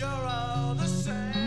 You're all the same.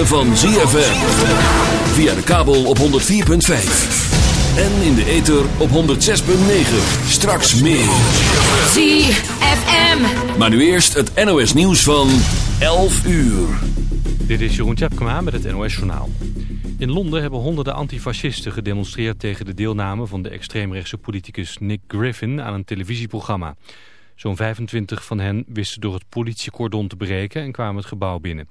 Ritme van ZFM. Via de kabel op 104.5. En in de ether op 106.9. Straks meer. ZFM. Maar nu eerst het NOS nieuws van 11 uur. Dit is Jeroen Tjepkema met het NOS Journaal. In Londen hebben honderden antifascisten gedemonstreerd tegen de deelname van de extreemrechtse politicus Nick Griffin aan een televisieprogramma. Zo'n 25 van hen wisten door het politiecordon te breken en kwamen het gebouw binnen.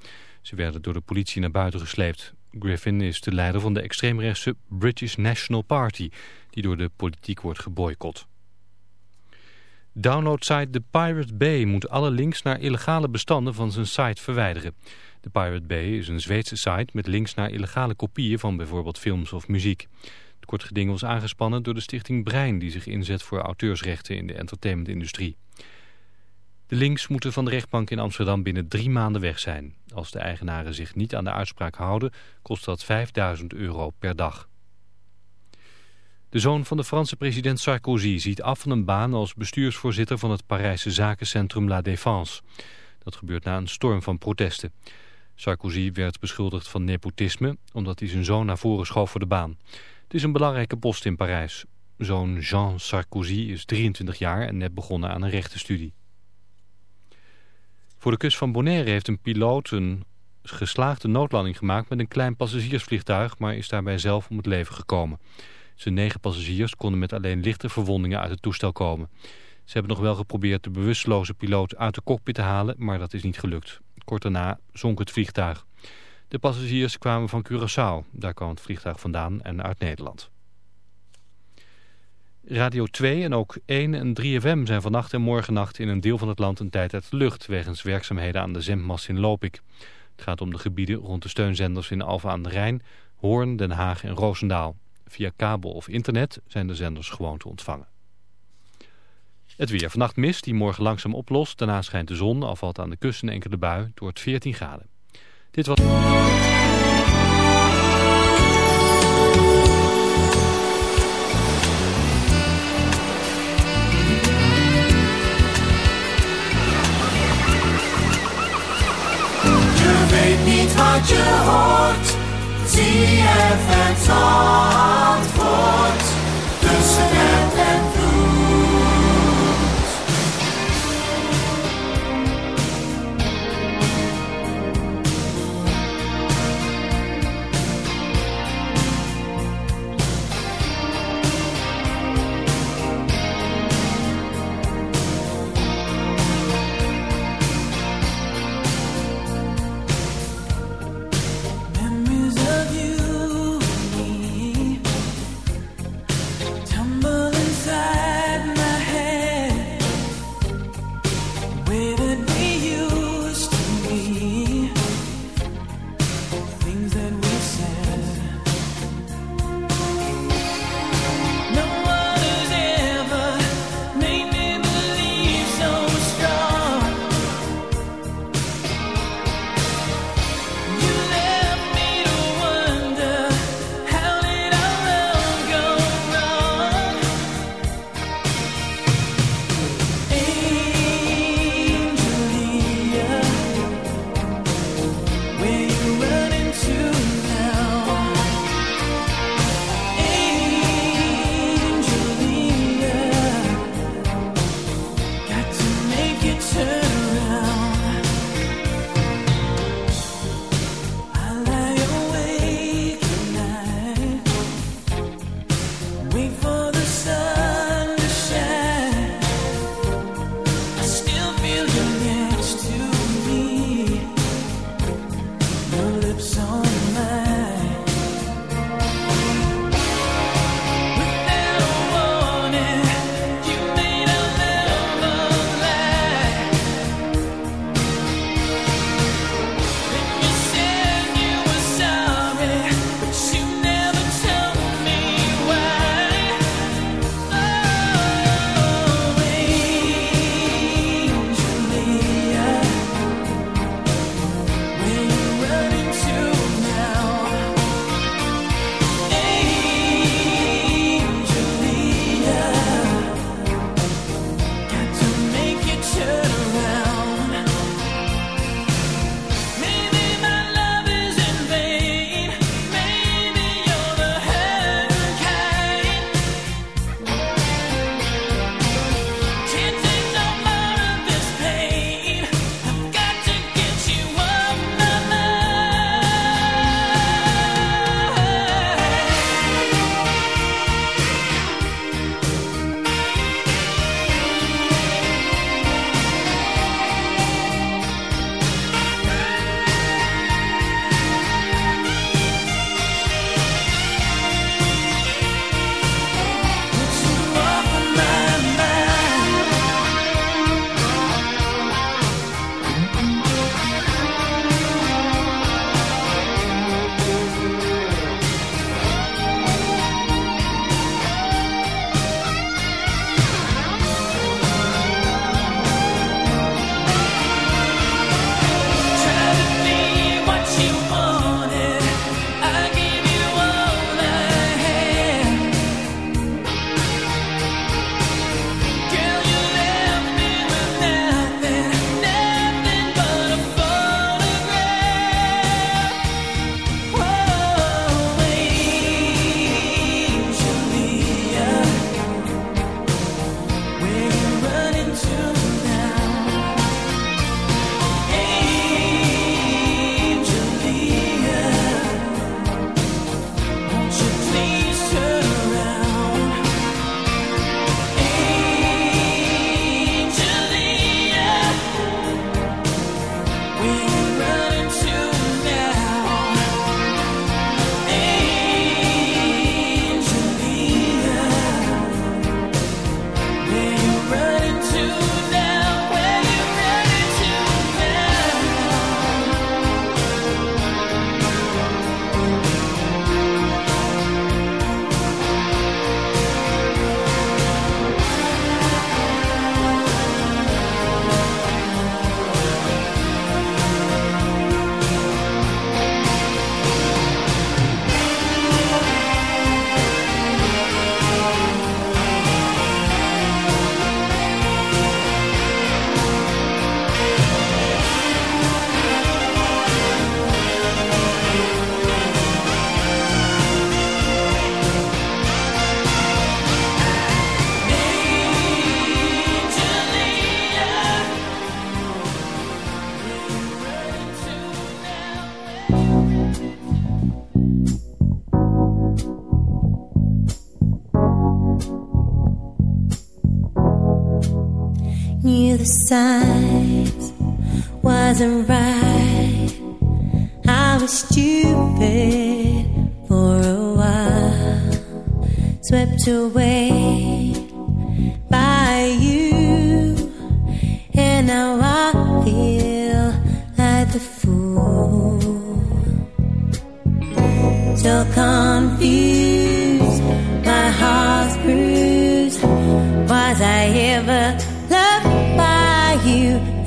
Ze werden door de politie naar buiten gesleept. Griffin is de leider van de extreemrechtse British National Party, die door de politiek wordt geboycott. Downloadsite The Pirate Bay moet alle links naar illegale bestanden van zijn site verwijderen. The Pirate Bay is een Zweedse site met links naar illegale kopieën van bijvoorbeeld films of muziek. Het kort geding was aangespannen door de stichting Brein die zich inzet voor auteursrechten in de entertainmentindustrie. De links moeten van de rechtbank in Amsterdam binnen drie maanden weg zijn. Als de eigenaren zich niet aan de uitspraak houden, kost dat 5000 euro per dag. De zoon van de Franse president Sarkozy ziet af van een baan als bestuursvoorzitter van het Parijse zakencentrum La Défense. Dat gebeurt na een storm van protesten. Sarkozy werd beschuldigd van nepotisme omdat hij zijn zoon naar voren schoof voor de baan. Het is een belangrijke post in Parijs. Zoon Jean Sarkozy is 23 jaar en net begonnen aan een rechtenstudie. Voor de kust van Bonaire heeft een piloot een geslaagde noodlanding gemaakt met een klein passagiersvliegtuig, maar is daarbij zelf om het leven gekomen. Zijn negen passagiers konden met alleen lichte verwondingen uit het toestel komen. Ze hebben nog wel geprobeerd de bewusteloze piloot uit de cockpit te halen, maar dat is niet gelukt. Kort daarna zonk het vliegtuig. De passagiers kwamen van Curaçao, daar kwam het vliegtuig vandaan en uit Nederland. Radio 2 en ook 1 en 3FM zijn vannacht en morgennacht in een deel van het land een tijd uit de lucht... wegens werkzaamheden aan de zendmast in Lopik. Het gaat om de gebieden rond de steunzenders in Alphen aan de Rijn, Hoorn, Den Haag en Roosendaal. Via kabel of internet zijn de zenders gewoon te ontvangen. Het weer. Vannacht mist die morgen langzaam oplost. Daarna schijnt de zon, al valt aan de kust een enkele bui. door het 14 graden. Dit was... je hoort. Zie je het antwoord tussen het en to To wait by you, and now I feel like the fool. So confused, my heart's bruised. Was I ever loved by you?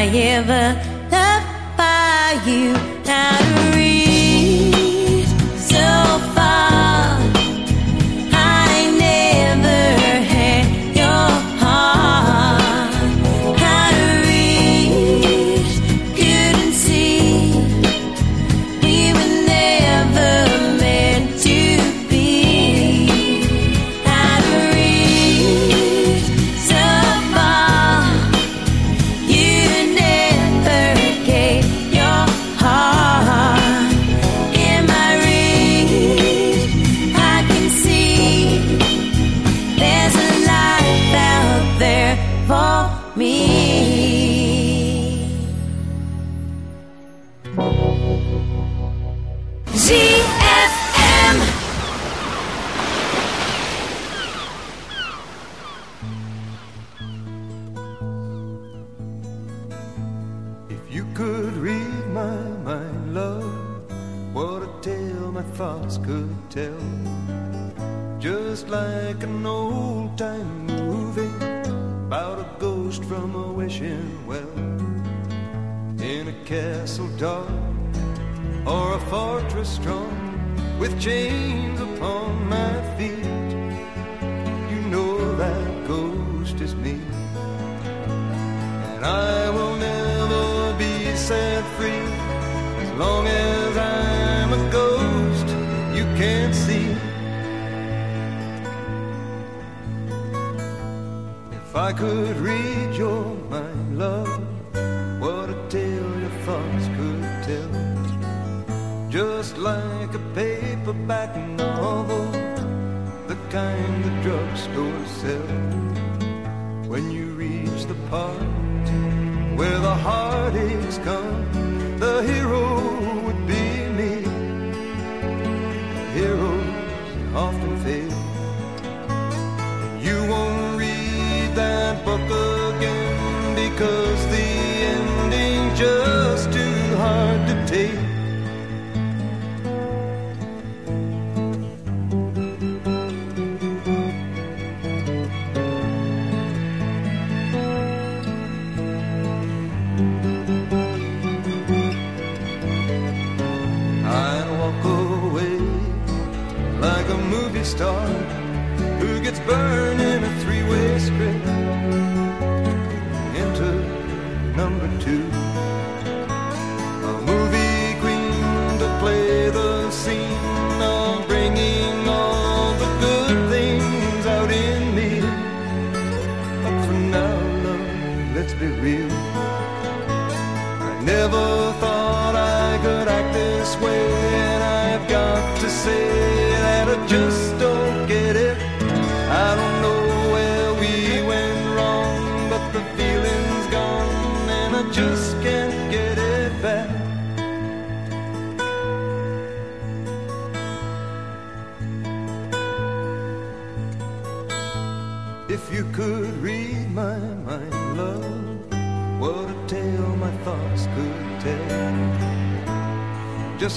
I ever loved by you. bookstore shelf when you reach the part where the heartaches come. who gets burned in a three way script.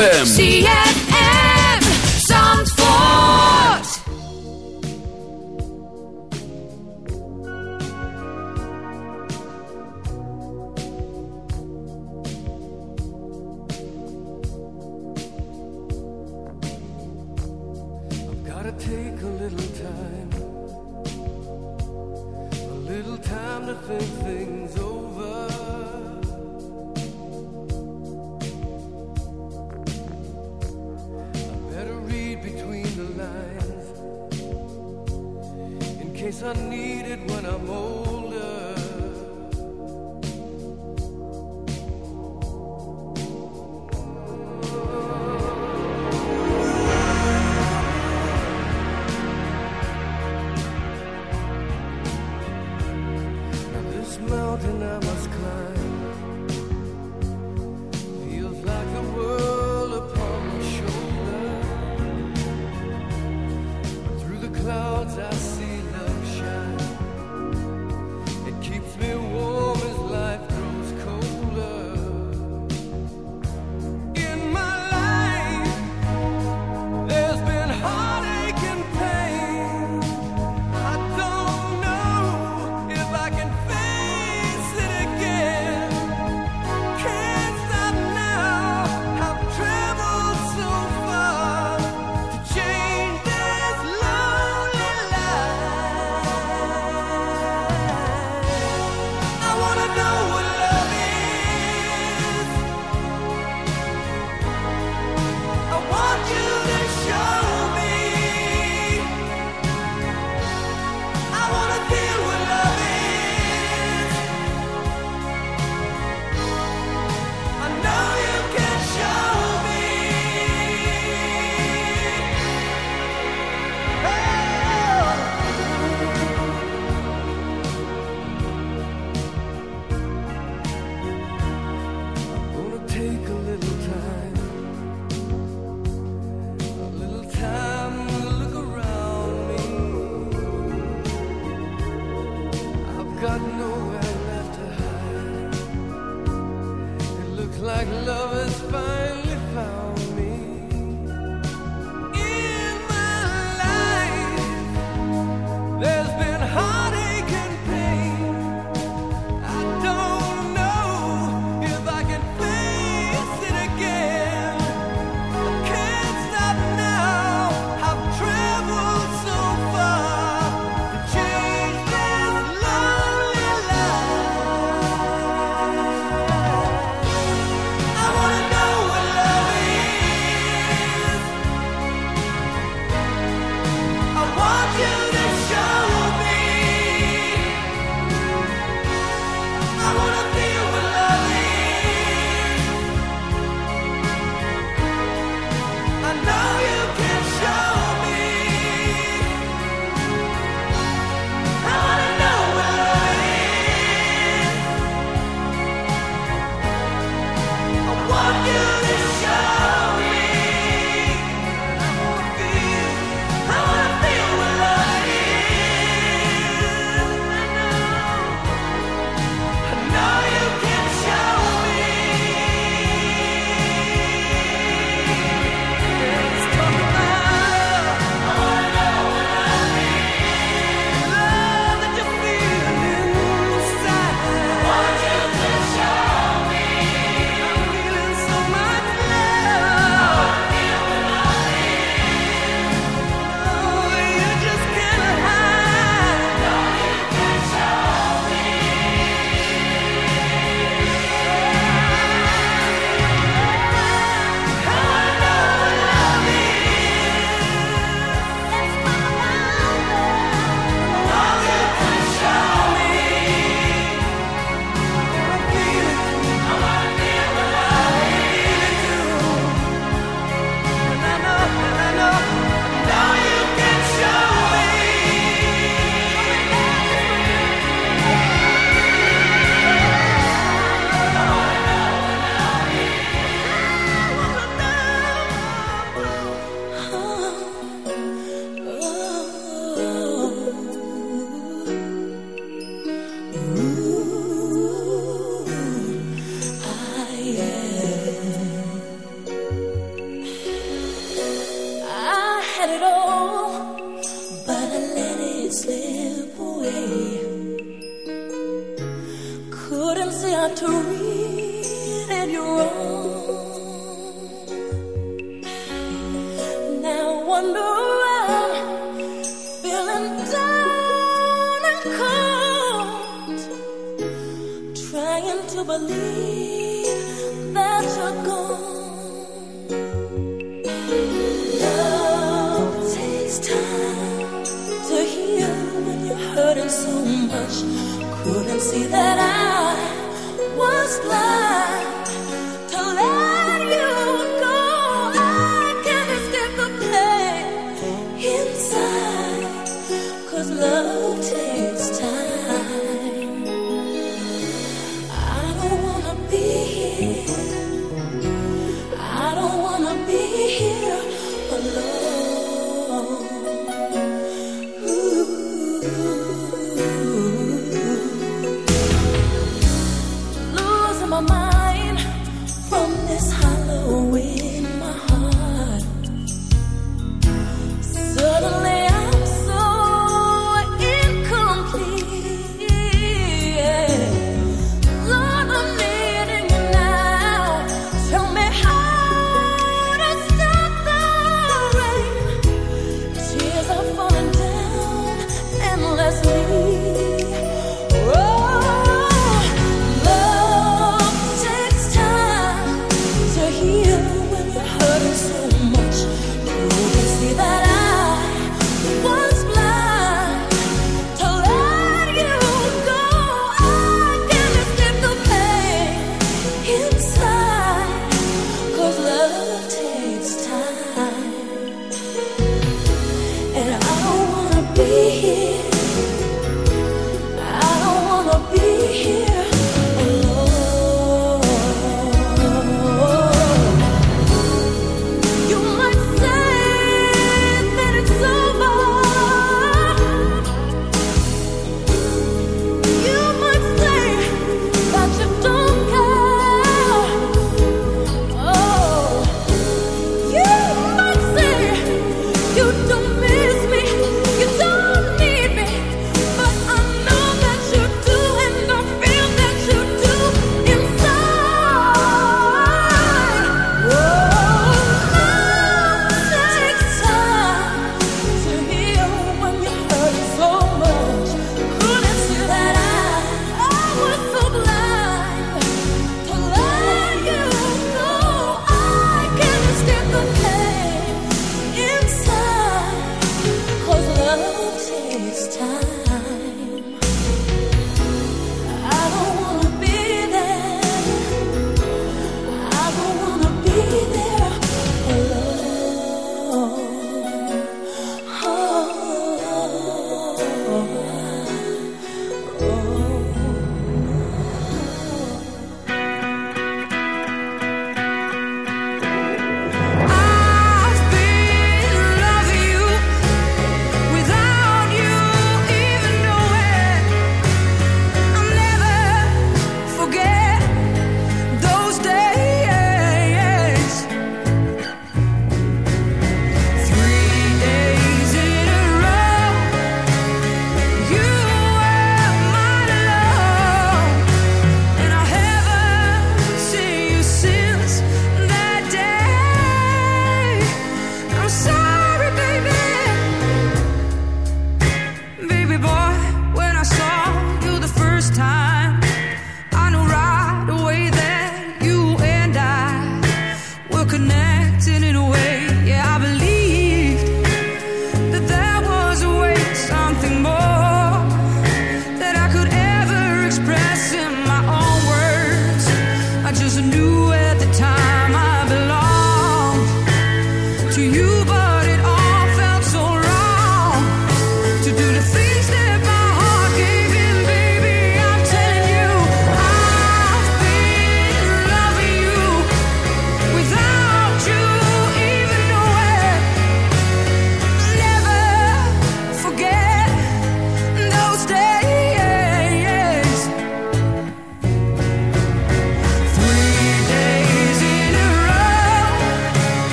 ZFM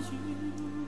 you.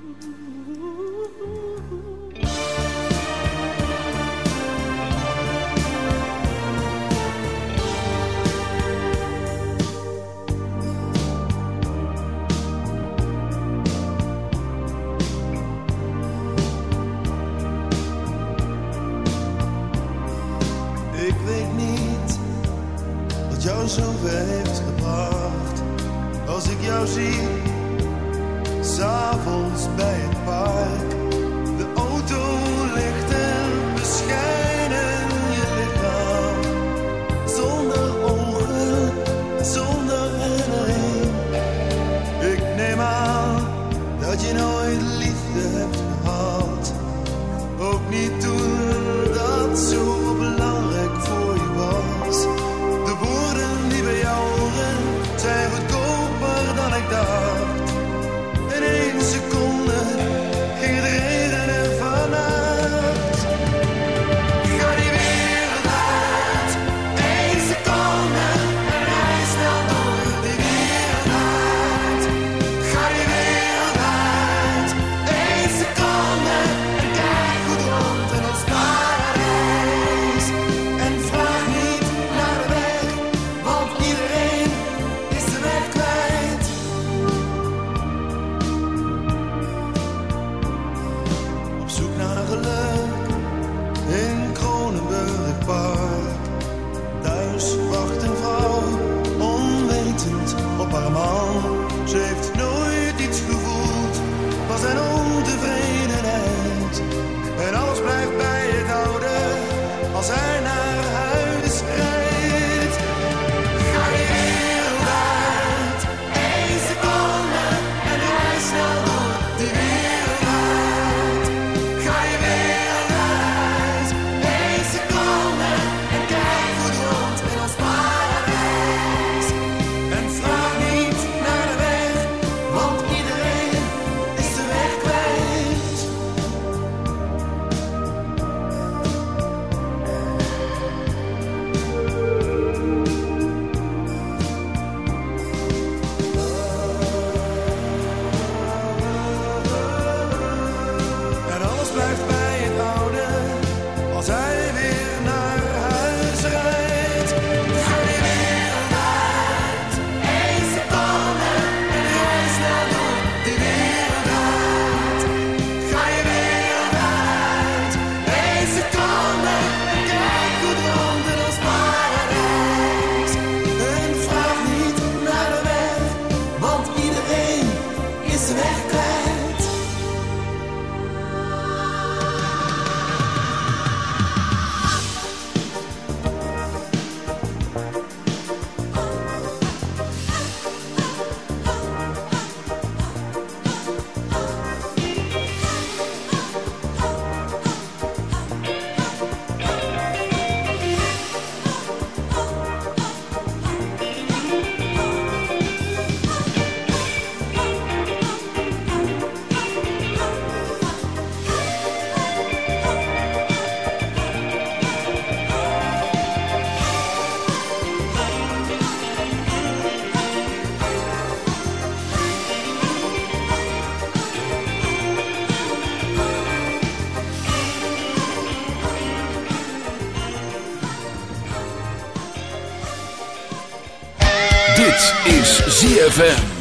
ZFM.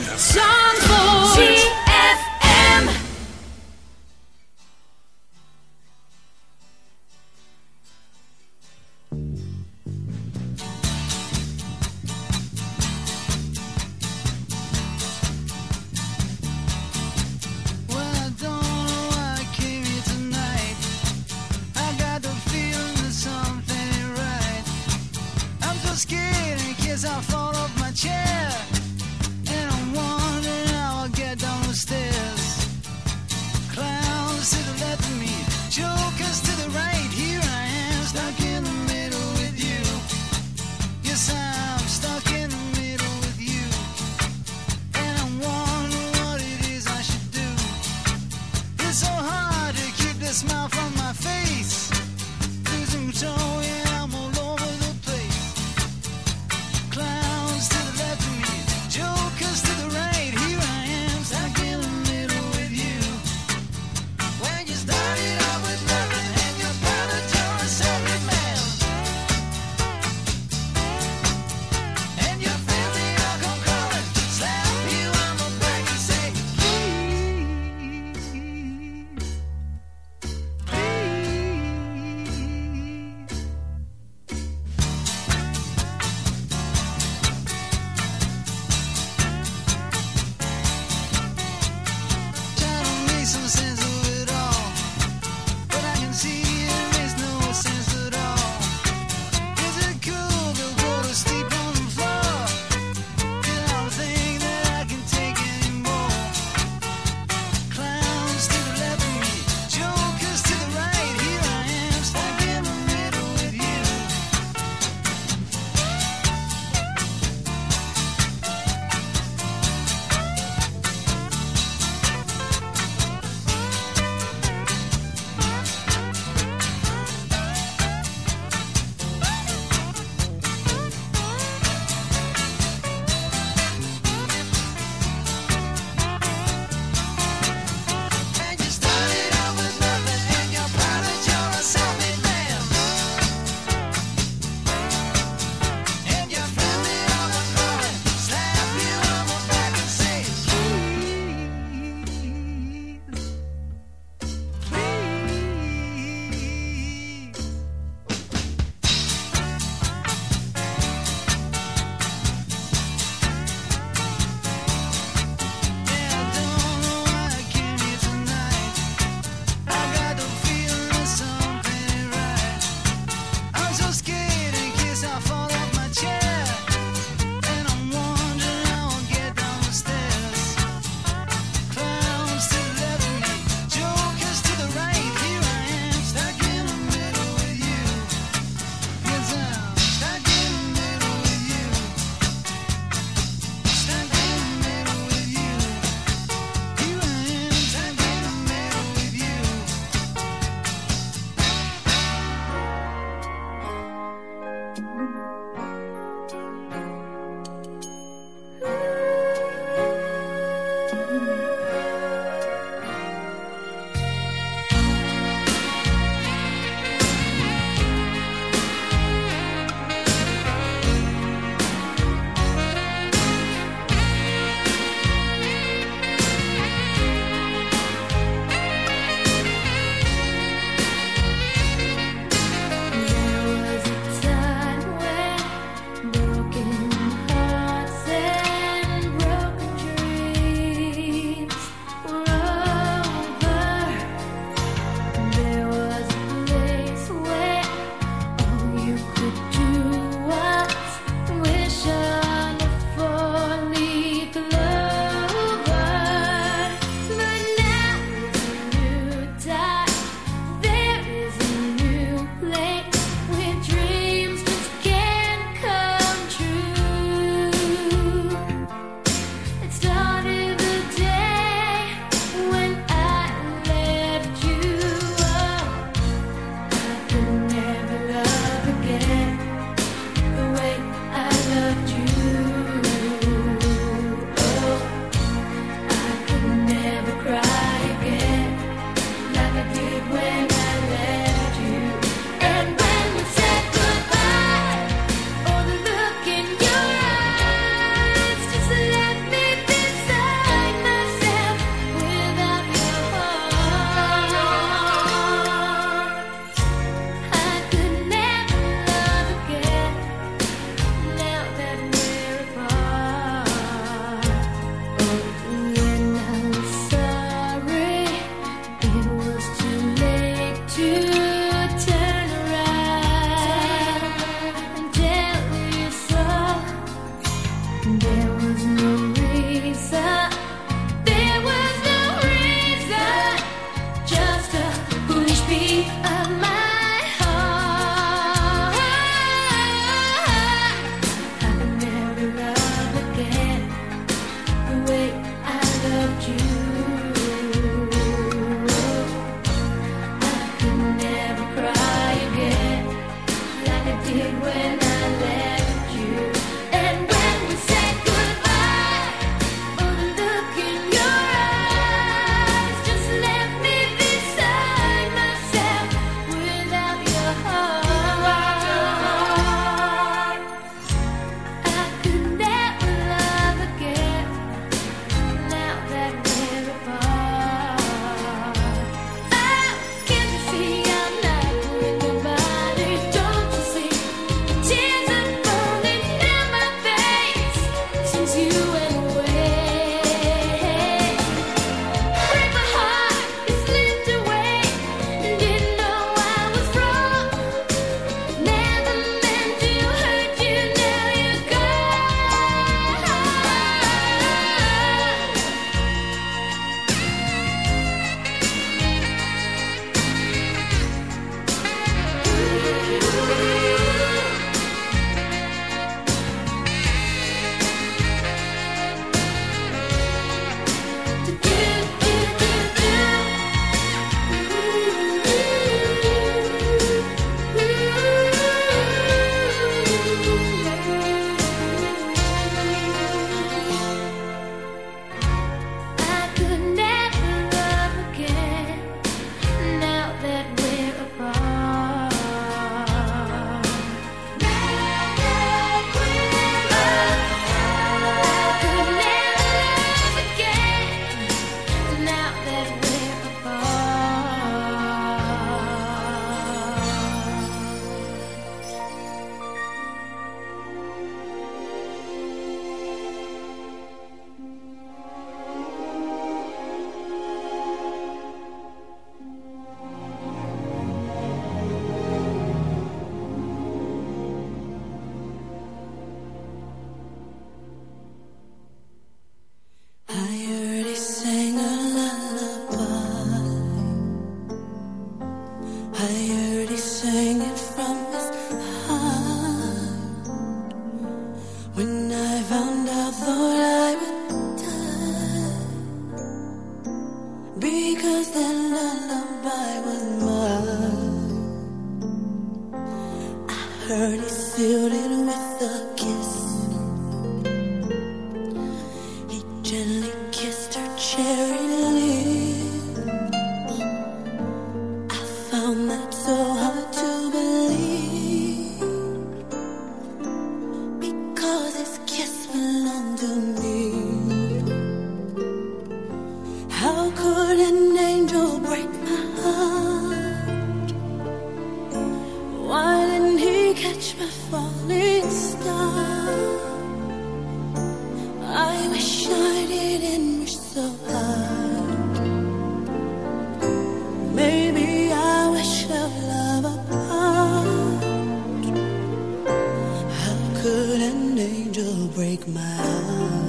Break my heart?